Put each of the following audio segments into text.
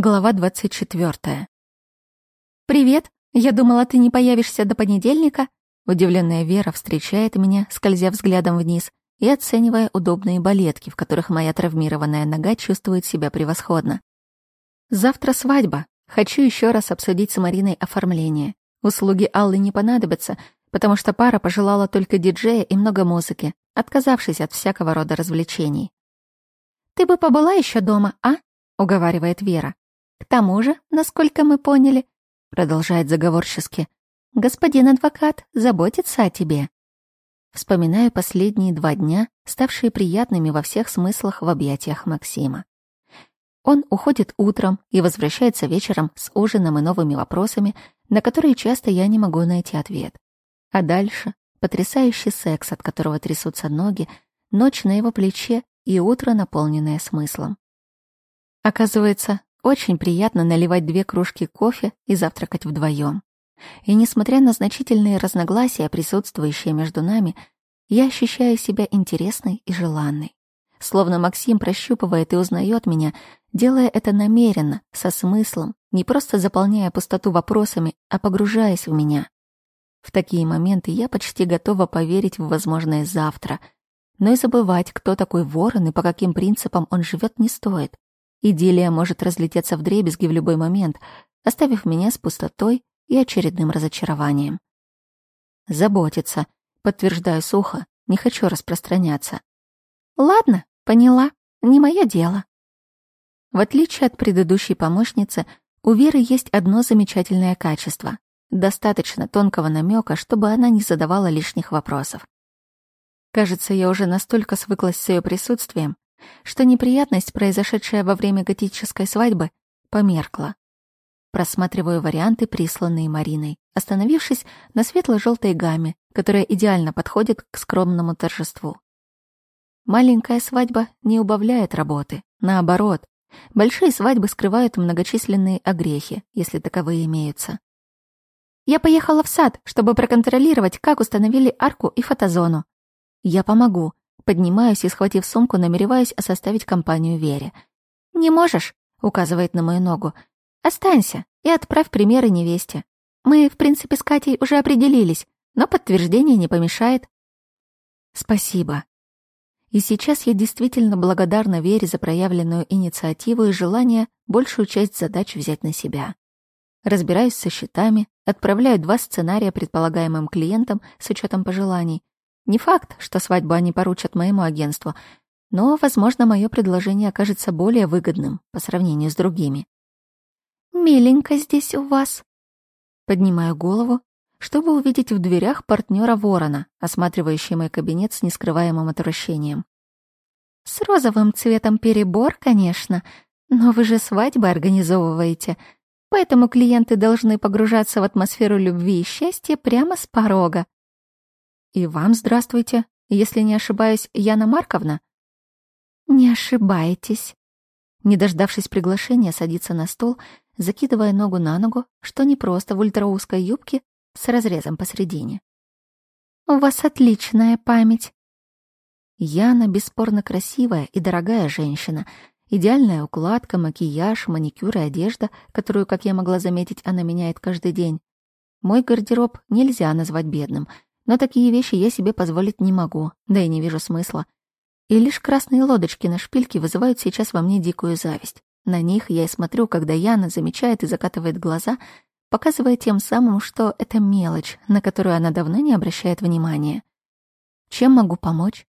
Глава 24. «Привет! Я думала, ты не появишься до понедельника?» Удивленная Вера встречает меня, скользя взглядом вниз и оценивая удобные балетки, в которых моя травмированная нога чувствует себя превосходно. «Завтра свадьба. Хочу еще раз обсудить с Мариной оформление. Услуги Аллы не понадобятся, потому что пара пожелала только диджея и много музыки, отказавшись от всякого рода развлечений. «Ты бы побыла еще дома, а?» — уговаривает Вера. «К тому же, насколько мы поняли, — продолжает заговорчески, — господин адвокат заботится о тебе». Вспоминаю последние два дня, ставшие приятными во всех смыслах в объятиях Максима. Он уходит утром и возвращается вечером с ужином и новыми вопросами, на которые часто я не могу найти ответ. А дальше потрясающий секс, от которого трясутся ноги, ночь на его плече и утро, наполненное смыслом. Оказывается, очень приятно наливать две кружки кофе и завтракать вдвоем. И несмотря на значительные разногласия, присутствующие между нами, я ощущаю себя интересной и желанной. Словно Максим прощупывает и узнает меня, делая это намеренно, со смыслом, не просто заполняя пустоту вопросами, а погружаясь в меня. В такие моменты я почти готова поверить в возможное завтра, но и забывать, кто такой ворон и по каким принципам он живет, не стоит. Идиллия может разлететься в дребезги в любой момент, оставив меня с пустотой и очередным разочарованием. Заботиться, подтверждаю сухо, не хочу распространяться. Ладно, поняла, не мое дело. В отличие от предыдущей помощницы, у Веры есть одно замечательное качество. Достаточно тонкого намека, чтобы она не задавала лишних вопросов. Кажется, я уже настолько свыклась с ее присутствием, что неприятность, произошедшая во время готической свадьбы, померкла. Просматриваю варианты, присланные Мариной, остановившись на светло-желтой гамме, которая идеально подходит к скромному торжеству. Маленькая свадьба не убавляет работы, наоборот. Большие свадьбы скрывают многочисленные огрехи, если таковые имеются. Я поехала в сад, чтобы проконтролировать, как установили арку и фотозону. Я помогу, Поднимаюсь и, схватив сумку, намереваюсь составить компанию Вере. «Не можешь?» — указывает на мою ногу. «Останься и отправь примеры невесте. Мы, в принципе, с Катей уже определились, но подтверждение не помешает». «Спасибо», и сейчас я действительно благодарна Вере за проявленную инициативу и желание большую часть задач взять на себя. Разбираюсь со счетами, отправляю два сценария предполагаемым клиентам с учетом пожеланий, не факт, что свадьбу они поручат моему агентству, но, возможно, мое предложение окажется более выгодным по сравнению с другими. «Миленько здесь у вас». Поднимаю голову, чтобы увидеть в дверях партнера Ворона, осматривающий мой кабинет с нескрываемым отвращением. «С розовым цветом перебор, конечно, но вы же свадьбы организовываете, поэтому клиенты должны погружаться в атмосферу любви и счастья прямо с порога. «И вам здравствуйте. Если не ошибаюсь, Яна Марковна?» «Не ошибаетесь». Не дождавшись приглашения, садится на стол, закидывая ногу на ногу, что не просто в ультраузкой юбке с разрезом посередине. «У вас отличная память». Яна бесспорно красивая и дорогая женщина. Идеальная укладка, макияж, маникюр и одежда, которую, как я могла заметить, она меняет каждый день. Мой гардероб нельзя назвать бедным — но такие вещи я себе позволить не могу, да и не вижу смысла. И лишь красные лодочки на шпильке вызывают сейчас во мне дикую зависть. На них я и смотрю, когда Яна замечает и закатывает глаза, показывая тем самым, что это мелочь, на которую она давно не обращает внимания. Чем могу помочь?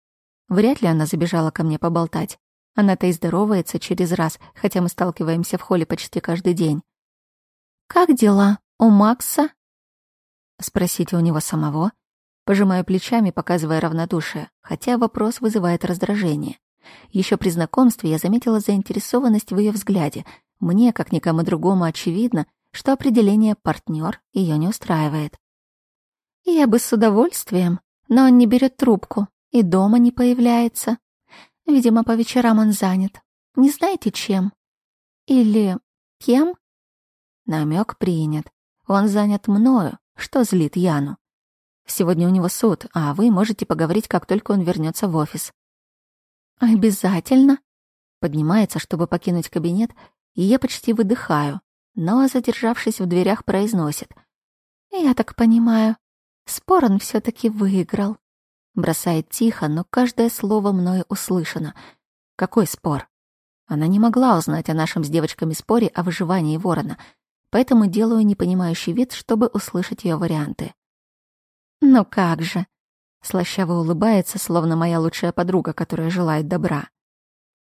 Вряд ли она забежала ко мне поболтать. Она-то и здоровается через раз, хотя мы сталкиваемся в холле почти каждый день. «Как дела? У Макса?» Спросите у него самого. Пожимаю плечами, показывая равнодушие, хотя вопрос вызывает раздражение. Еще при знакомстве я заметила заинтересованность в ее взгляде. Мне, как никому другому, очевидно, что определение «партнер» ее не устраивает. Я бы с удовольствием, но он не берет трубку и дома не появляется. Видимо, по вечерам он занят. Не знаете, чем? Или кем? Намек принят. Он занят мною, что злит Яну. Сегодня у него суд, а вы можете поговорить, как только он вернется в офис». «Обязательно?» Поднимается, чтобы покинуть кабинет, и я почти выдыхаю, но, задержавшись в дверях, произносит. «Я так понимаю, спор он все таки выиграл». Бросает тихо, но каждое слово мною услышано. Какой спор? Она не могла узнать о нашем с девочками споре о выживании ворона, поэтому делаю непонимающий вид, чтобы услышать ее варианты. «Ну как же!» Слащаво улыбается, словно моя лучшая подруга, которая желает добра.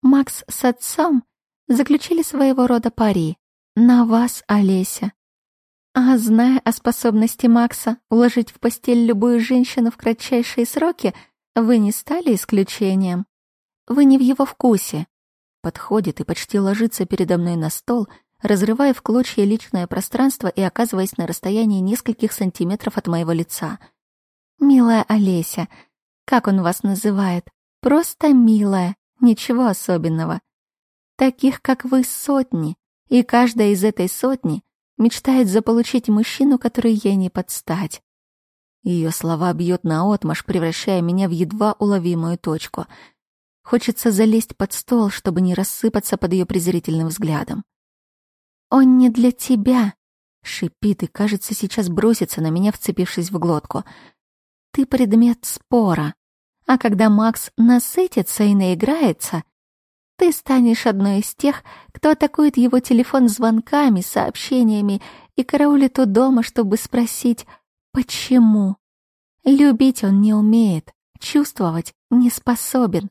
Макс с отцом заключили своего рода пари. На вас, Олеся. А зная о способности Макса уложить в постель любую женщину в кратчайшие сроки, вы не стали исключением. Вы не в его вкусе. Подходит и почти ложится передо мной на стол, разрывая в клочья личное пространство и оказываясь на расстоянии нескольких сантиметров от моего лица — «Милая Олеся, как он вас называет? Просто милая, ничего особенного. Таких, как вы, сотни, и каждая из этой сотни мечтает заполучить мужчину, который ей не подстать». Ее слова бьют наотмашь, превращая меня в едва уловимую точку. Хочется залезть под стол, чтобы не рассыпаться под ее презрительным взглядом. «Он не для тебя», — шипит и, кажется, сейчас бросится на меня, вцепившись в глотку — ты предмет спора. А когда Макс насытится и наиграется, ты станешь одной из тех, кто атакует его телефон звонками, сообщениями и караулит у дома, чтобы спросить «почему?». Любить он не умеет, чувствовать не способен.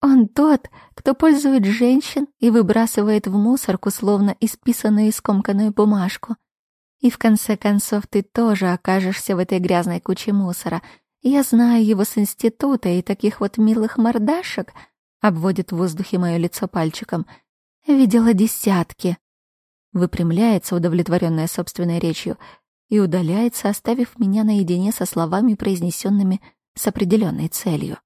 Он тот, кто пользует женщин и выбрасывает в мусорку, словно исписанную и скомканную бумажку. И в конце концов ты тоже окажешься в этой грязной куче мусора. Я знаю его с института и таких вот милых мордашек, обводит в воздухе мое лицо пальчиком. Видела десятки. Выпрямляется, удовлетворенная собственной речью, и удаляется, оставив меня наедине со словами, произнесенными с определенной целью.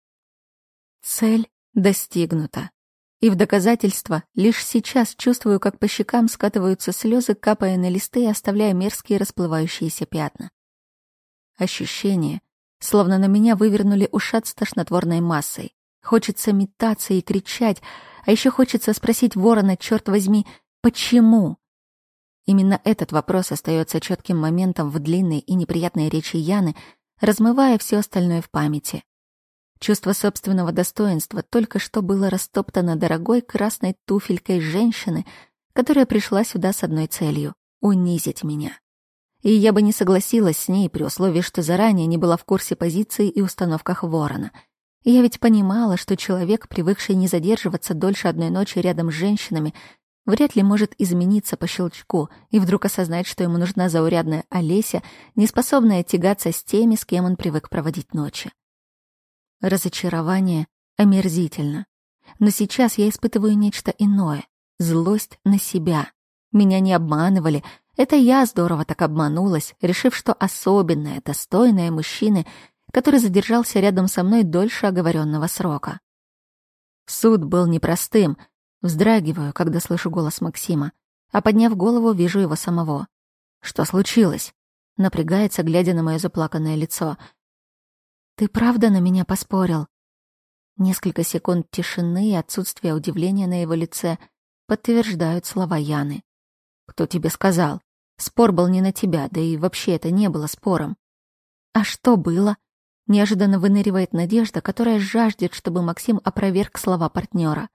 Цель достигнута. И в доказательство лишь сейчас чувствую, как по щекам скатываются слезы, капая на листы оставляя мерзкие расплывающиеся пятна. Ощущение, словно на меня вывернули ушат с тошнотворной массой. Хочется метаться и кричать, а еще хочется спросить ворона, черт возьми, почему? Именно этот вопрос остается четким моментом в длинной и неприятной речи Яны, размывая все остальное в памяти. Чувство собственного достоинства только что было растоптано дорогой красной туфелькой женщины, которая пришла сюда с одной целью — унизить меня. И я бы не согласилась с ней при условии, что заранее не была в курсе позиции и установках ворона. Я ведь понимала, что человек, привыкший не задерживаться дольше одной ночи рядом с женщинами, вряд ли может измениться по щелчку и вдруг осознать, что ему нужна заурядная Олеся, неспособная тягаться с теми, с кем он привык проводить ночи. Разочарование омерзительно. Но сейчас я испытываю нечто иное. Злость на себя. Меня не обманывали. Это я здорово так обманулась, решив, что особенная, достойная мужчины, который задержался рядом со мной дольше оговоренного срока. Суд был непростым. Вздрагиваю, когда слышу голос Максима, а подняв голову, вижу его самого. Что случилось? Напрягается, глядя на мое заплаканное лицо — ты правда на меня поспорил? Несколько секунд тишины и отсутствие удивления на его лице подтверждают слова Яны. Кто тебе сказал? Спор был не на тебя, да и вообще это не было спором. А что было? Неожиданно выныривает надежда, которая жаждет, чтобы Максим опроверг слова партнера.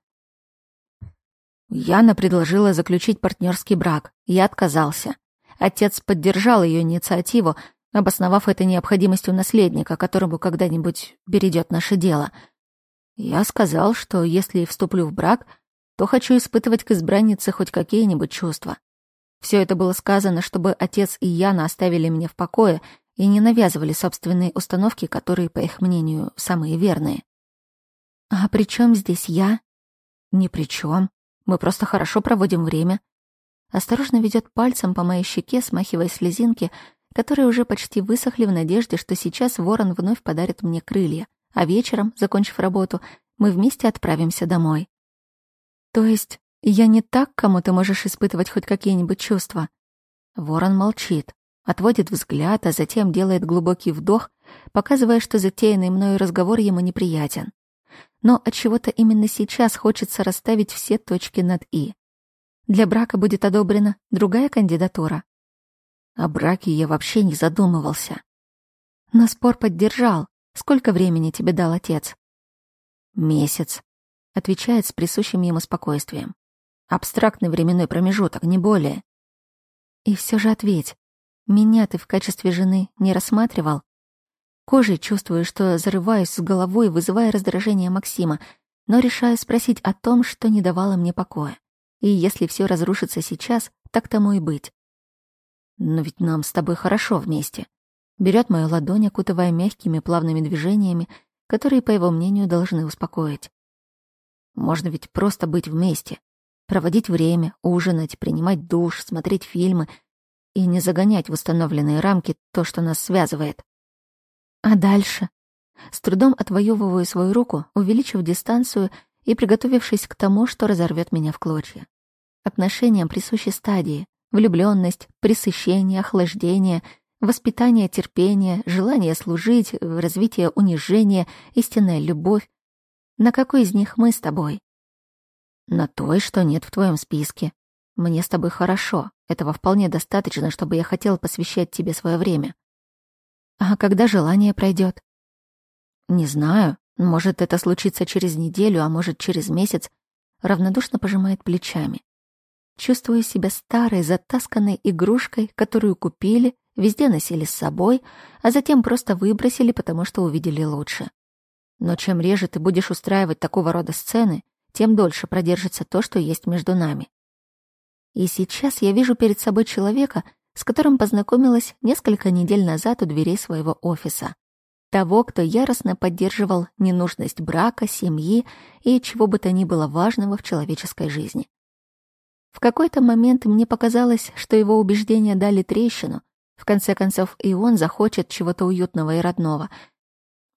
Яна предложила заключить партнерский брак. Я отказался. Отец поддержал ее инициативу, обосновав это необходимостью наследника, которому когда-нибудь перейдет наше дело. Я сказал, что если вступлю в брак, то хочу испытывать к избраннице хоть какие-нибудь чувства. Все это было сказано, чтобы отец и Яна оставили меня в покое и не навязывали собственные установки, которые, по их мнению, самые верные. А при чем здесь я? Ни при чем. Мы просто хорошо проводим время. Осторожно ведет пальцем по моей щеке, смахивая слезинки, которые уже почти высохли в надежде, что сейчас ворон вновь подарит мне крылья, а вечером, закончив работу, мы вместе отправимся домой. То есть я не так, кому ты можешь испытывать хоть какие-нибудь чувства? Ворон молчит, отводит взгляд, а затем делает глубокий вдох, показывая, что затеянный мною разговор ему неприятен. Но от чего то именно сейчас хочется расставить все точки над «и». Для брака будет одобрена другая кандидатура. О браке я вообще не задумывался. Но спор поддержал. Сколько времени тебе дал отец? Месяц. Отвечает с присущим ему спокойствием. Абстрактный временной промежуток, не более. И все же ответь. Меня ты в качестве жены не рассматривал? Кожей чувствую, что зарываюсь с головой, вызывая раздражение Максима, но решаю спросить о том, что не давало мне покоя. И если все разрушится сейчас, так тому и быть. Но ведь нам с тобой хорошо вместе. Берет мою ладонь, окутывая мягкими плавными движениями, которые, по его мнению, должны успокоить. Можно ведь просто быть вместе, проводить время, ужинать, принимать душ, смотреть фильмы и не загонять в установленные рамки то, что нас связывает. А дальше? С трудом отвоевываю свою руку, увеличив дистанцию и приготовившись к тому, что разорвет меня в клочья. Отношениям присущи стадии, влюбленность, пресыщение, охлаждение, воспитание терпение, желание служить, развитие унижения, истинная любовь. На какой из них мы с тобой? На той, что нет в твоем списке. Мне с тобой хорошо. Этого вполне достаточно, чтобы я хотел посвящать тебе свое время. А когда желание пройдет? Не знаю. Может, это случится через неделю, а может, через месяц. Равнодушно пожимает плечами. Чувствую себя старой, затасканной игрушкой, которую купили, везде носили с собой, а затем просто выбросили, потому что увидели лучше. Но чем реже ты будешь устраивать такого рода сцены, тем дольше продержится то, что есть между нами. И сейчас я вижу перед собой человека, с которым познакомилась несколько недель назад у дверей своего офиса. Того, кто яростно поддерживал ненужность брака, семьи и чего бы то ни было важного в человеческой жизни. В какой-то момент мне показалось, что его убеждения дали трещину. В конце концов, и он захочет чего-то уютного и родного.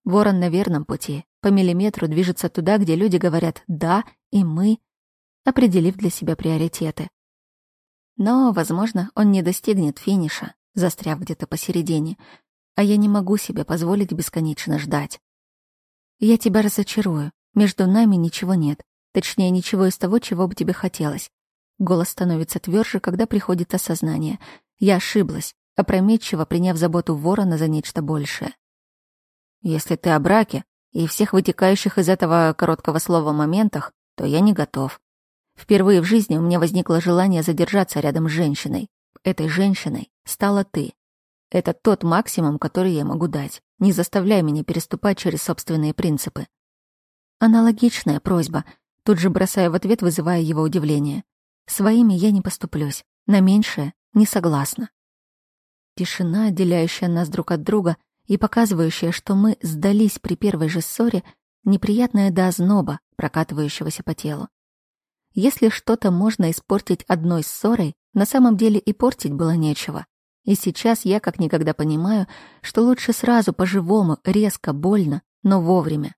Ворон на верном пути, по миллиметру движется туда, где люди говорят «да» и «мы», определив для себя приоритеты. Но, возможно, он не достигнет финиша, застряв где-то посередине, а я не могу себе позволить бесконечно ждать. Я тебя разочарую. Между нами ничего нет. Точнее, ничего из того, чего бы тебе хотелось. Голос становится тверже, когда приходит осознание. Я ошиблась, опрометчиво приняв заботу ворона за нечто большее. Если ты о браке и всех вытекающих из этого короткого слова моментах, то я не готов. Впервые в жизни у меня возникло желание задержаться рядом с женщиной. Этой женщиной стала ты. Это тот максимум, который я могу дать. Не заставляй меня переступать через собственные принципы. Аналогичная просьба, тут же бросая в ответ, вызывая его удивление. Своими я не поступлюсь, на меньшее не согласна. Тишина, отделяющая нас друг от друга и показывающая, что мы сдались при первой же ссоре, неприятная до озноба, прокатывающегося по телу. Если что-то можно испортить одной ссорой, на самом деле и портить было нечего. И сейчас я как никогда понимаю, что лучше сразу по-живому, резко, больно, но вовремя.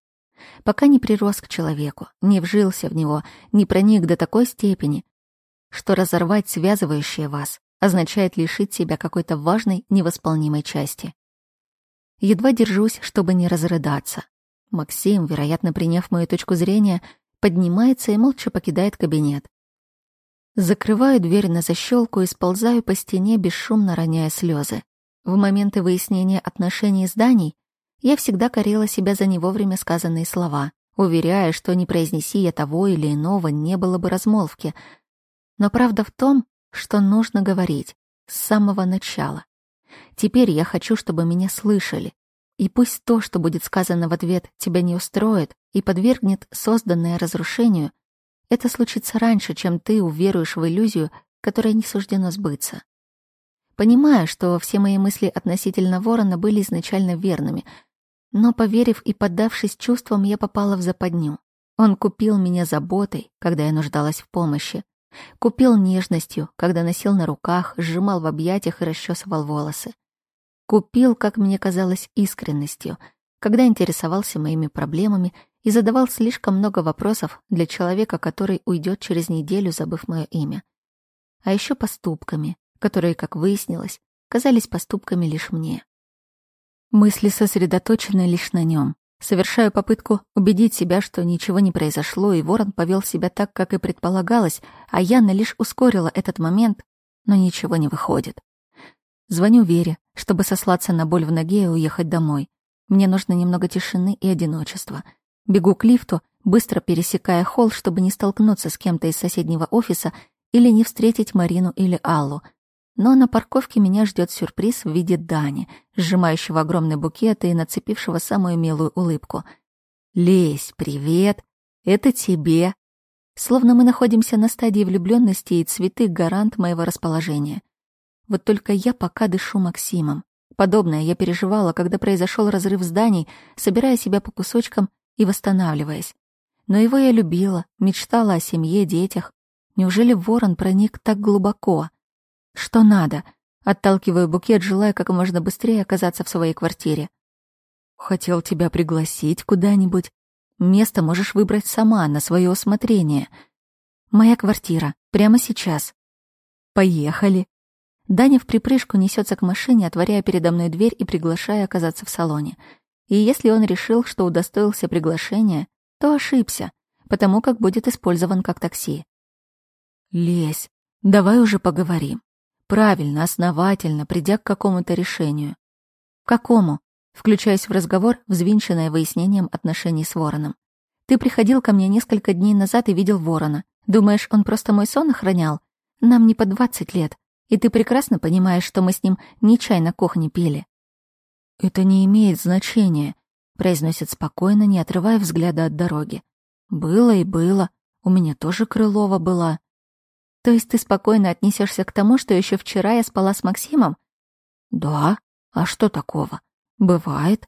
Пока не прирос к человеку, не вжился в него, не проник до такой степени, что разорвать связывающее вас означает лишить себя какой-то важной, невосполнимой части. Едва держусь, чтобы не разрыдаться. Максим, вероятно, приняв мою точку зрения, поднимается и молча покидает кабинет. Закрываю дверь на защелку и сползаю по стене, бесшумно роняя слезы. В моменты выяснения отношений зданий я всегда корила себя за не вовремя сказанные слова, уверяя, что не произнеси я того или иного, не было бы размолвки — но правда в том, что нужно говорить с самого начала. Теперь я хочу, чтобы меня слышали. И пусть то, что будет сказано в ответ, тебя не устроит и подвергнет созданное разрушению, это случится раньше, чем ты уверуешь в иллюзию, которая не суждено сбыться. Понимаю, что все мои мысли относительно ворона были изначально верными, но, поверив и поддавшись чувствам, я попала в западню. Он купил меня заботой, когда я нуждалась в помощи, Купил нежностью, когда носил на руках, сжимал в объятиях и расчесывал волосы. Купил, как мне казалось, искренностью, когда интересовался моими проблемами и задавал слишком много вопросов для человека, который уйдет через неделю, забыв мое имя. А еще поступками, которые, как выяснилось, казались поступками лишь мне. Мысли сосредоточены лишь на нем, Совершаю попытку убедить себя, что ничего не произошло, и ворон повел себя так, как и предполагалось, а Яна лишь ускорила этот момент, но ничего не выходит. Звоню Вере, чтобы сослаться на боль в ноге и уехать домой. Мне нужно немного тишины и одиночества. Бегу к лифту, быстро пересекая холл, чтобы не столкнуться с кем-то из соседнего офиса или не встретить Марину или Аллу. Но на парковке меня ждет сюрприз в виде Дани, сжимающего огромный букет и нацепившего самую милую улыбку. «Лесь, привет! Это тебе!» Словно мы находимся на стадии влюбленности, и цветы — гарант моего расположения. Вот только я пока дышу Максимом. Подобное я переживала, когда произошел разрыв зданий, собирая себя по кусочкам и восстанавливаясь. Но его я любила, мечтала о семье, детях. Неужели ворон проник так глубоко? Что надо? Отталкиваю букет, желая как можно быстрее оказаться в своей квартире. Хотел тебя пригласить куда-нибудь. Место можешь выбрать сама, на свое усмотрение. Моя квартира, прямо сейчас. Поехали. Даня в припрыжку несется к машине, отворяя передо мной дверь и приглашая оказаться в салоне. И если он решил, что удостоился приглашения, то ошибся, потому как будет использован как такси. «Лезь, давай уже поговорим. Правильно, основательно, придя к какому-то решению». «Какому?» включаясь в разговор, взвинченное выяснением отношений с Вороном. «Ты приходил ко мне несколько дней назад и видел Ворона. Думаешь, он просто мой сон охранял? Нам не по двадцать лет, и ты прекрасно понимаешь, что мы с ним не чай на кухне пили». «Это не имеет значения», — произносит спокойно, не отрывая взгляда от дороги. «Было и было. У меня тоже Крылова была». «То есть ты спокойно отнесешься к тому, что еще вчера я спала с Максимом?» «Да. А что такого? Бывает.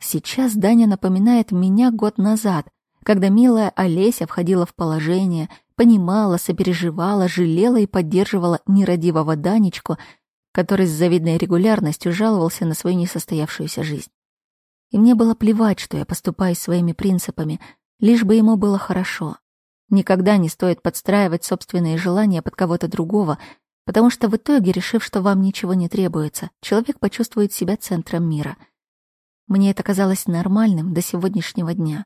Сейчас Даня напоминает меня год назад, когда милая Олеся входила в положение, понимала, сопереживала, жалела и поддерживала нерадивого Данечку, который с завидной регулярностью жаловался на свою несостоявшуюся жизнь. И мне было плевать, что я поступаю своими принципами, лишь бы ему было хорошо. Никогда не стоит подстраивать собственные желания под кого-то другого, Потому что в итоге, решив, что вам ничего не требуется, человек почувствует себя центром мира. Мне это казалось нормальным до сегодняшнего дня,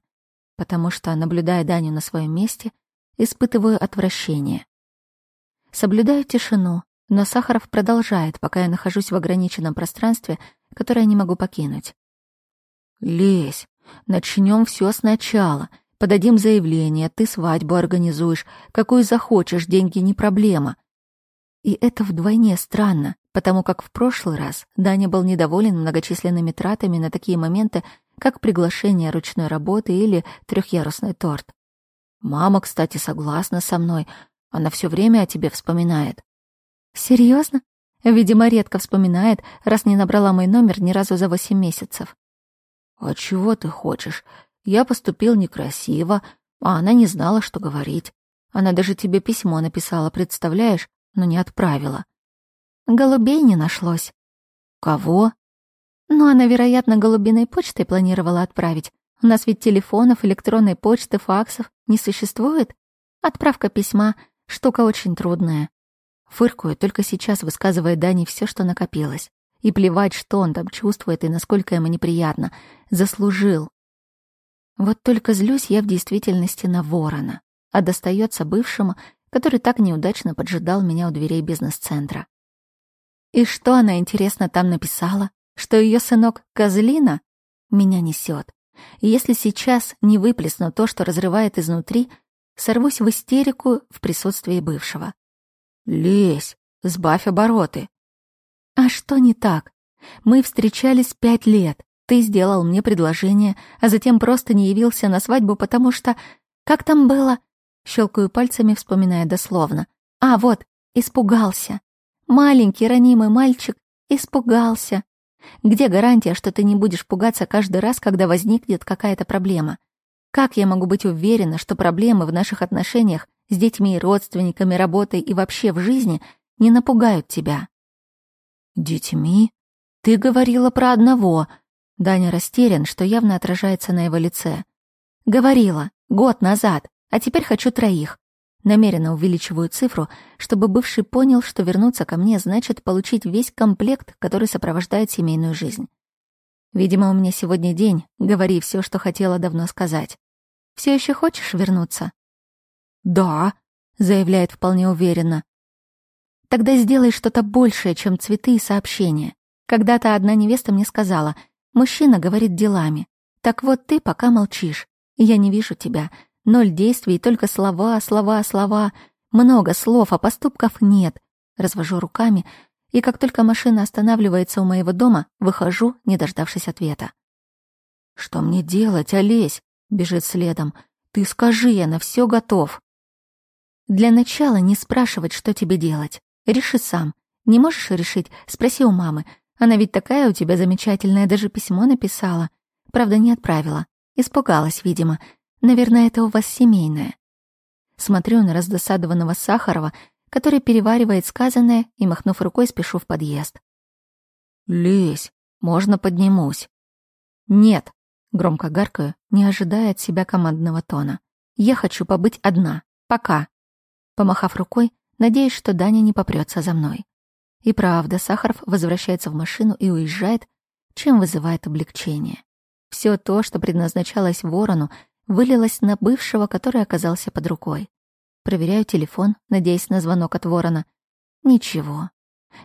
потому что, наблюдая Даню на своем месте, испытываю отвращение. Соблюдаю тишину, но Сахаров продолжает, пока я нахожусь в ограниченном пространстве, которое не могу покинуть. «Лезь, начнем все сначала. Подадим заявление, ты свадьбу организуешь. Какую захочешь, деньги не проблема. И это вдвойне странно, потому как в прошлый раз Даня был недоволен многочисленными тратами на такие моменты, как приглашение ручной работы или трехъярусный торт. Мама, кстати, согласна со мной. Она все время о тебе вспоминает. Серьезно? Видимо, редко вспоминает, раз не набрала мой номер ни разу за восемь месяцев. А чего ты хочешь? Я поступил некрасиво, а она не знала, что говорить. Она даже тебе письмо написала, представляешь? но не отправила. Голубей не нашлось. Кого? Ну, она, вероятно, голубиной почтой планировала отправить. У нас ведь телефонов, электронной почты, факсов не существует. Отправка письма — штука очень трудная. Фыркую, только сейчас высказывая Дане все, что накопилось. И плевать, что он там чувствует и насколько ему неприятно. Заслужил. Вот только злюсь я в действительности на ворона, а достается бывшему который так неудачно поджидал меня у дверей бизнес-центра. И что она, интересно, там написала? Что ее сынок Козлина? Меня несет. И если сейчас не выплесну то, что разрывает изнутри, сорвусь в истерику в присутствии бывшего. «Лезь, сбавь обороты». «А что не так? Мы встречались пять лет. Ты сделал мне предложение, а затем просто не явился на свадьбу, потому что... Как там было? Щелкаю пальцами, вспоминая дословно. А, вот, испугался. Маленький ранимый мальчик испугался. Где гарантия, что ты не будешь пугаться каждый раз, когда возникнет какая-то проблема? Как я могу быть уверена, что проблемы в наших отношениях с детьми родственниками, работой и вообще в жизни не напугают тебя? Детьми? Ты говорила про одного. Даня растерян, что явно отражается на его лице. Говорила, год назад. А теперь хочу троих. Намеренно увеличиваю цифру, чтобы бывший понял, что вернуться ко мне значит получить весь комплект, который сопровождает семейную жизнь. Видимо, у меня сегодня день. Говори все, что хотела давно сказать. Все еще хочешь вернуться? Да, заявляет вполне уверенно. Тогда сделай что-то большее, чем цветы и сообщения. Когда-то одна невеста мне сказала, мужчина говорит делами. Так вот ты пока молчишь. Я не вижу тебя. Ноль действий, только слова, слова, слова. Много слов, а поступков нет. Развожу руками, и как только машина останавливается у моего дома, выхожу, не дождавшись ответа. «Что мне делать, Олесь?» — бежит следом. «Ты скажи, я на все готов». «Для начала не спрашивать, что тебе делать. Реши сам. Не можешь решить? Спроси у мамы. Она ведь такая у тебя замечательная, даже письмо написала. Правда, не отправила. Испугалась, видимо. Наверное, это у вас семейное». Смотрю на раздосадованного Сахарова, который переваривает сказанное, и, махнув рукой, спешу в подъезд. «Лезь, можно поднимусь?» «Нет», — громко гаркаю, не ожидая от себя командного тона. «Я хочу побыть одна. Пока». Помахав рукой, надеюсь, что Даня не попрется за мной. И правда, Сахаров возвращается в машину и уезжает, чем вызывает облегчение. Все то, что предназначалось ворону, вылилось на бывшего, который оказался под рукой. Проверяю телефон, надеясь на звонок от ворона. Ничего.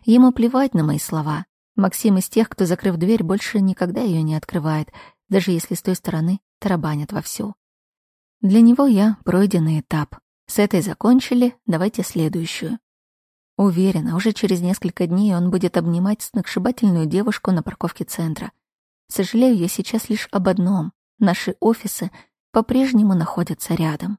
Ему плевать на мои слова. Максим из тех, кто, закрыв дверь, больше никогда ее не открывает, даже если с той стороны тарабанят вовсю. Для него я пройденный этап. С этой закончили, давайте следующую. Уверена, уже через несколько дней он будет обнимать сногсшибательную девушку на парковке центра. Сожалею я сейчас лишь об одном. Наши офисы по-прежнему находятся рядом.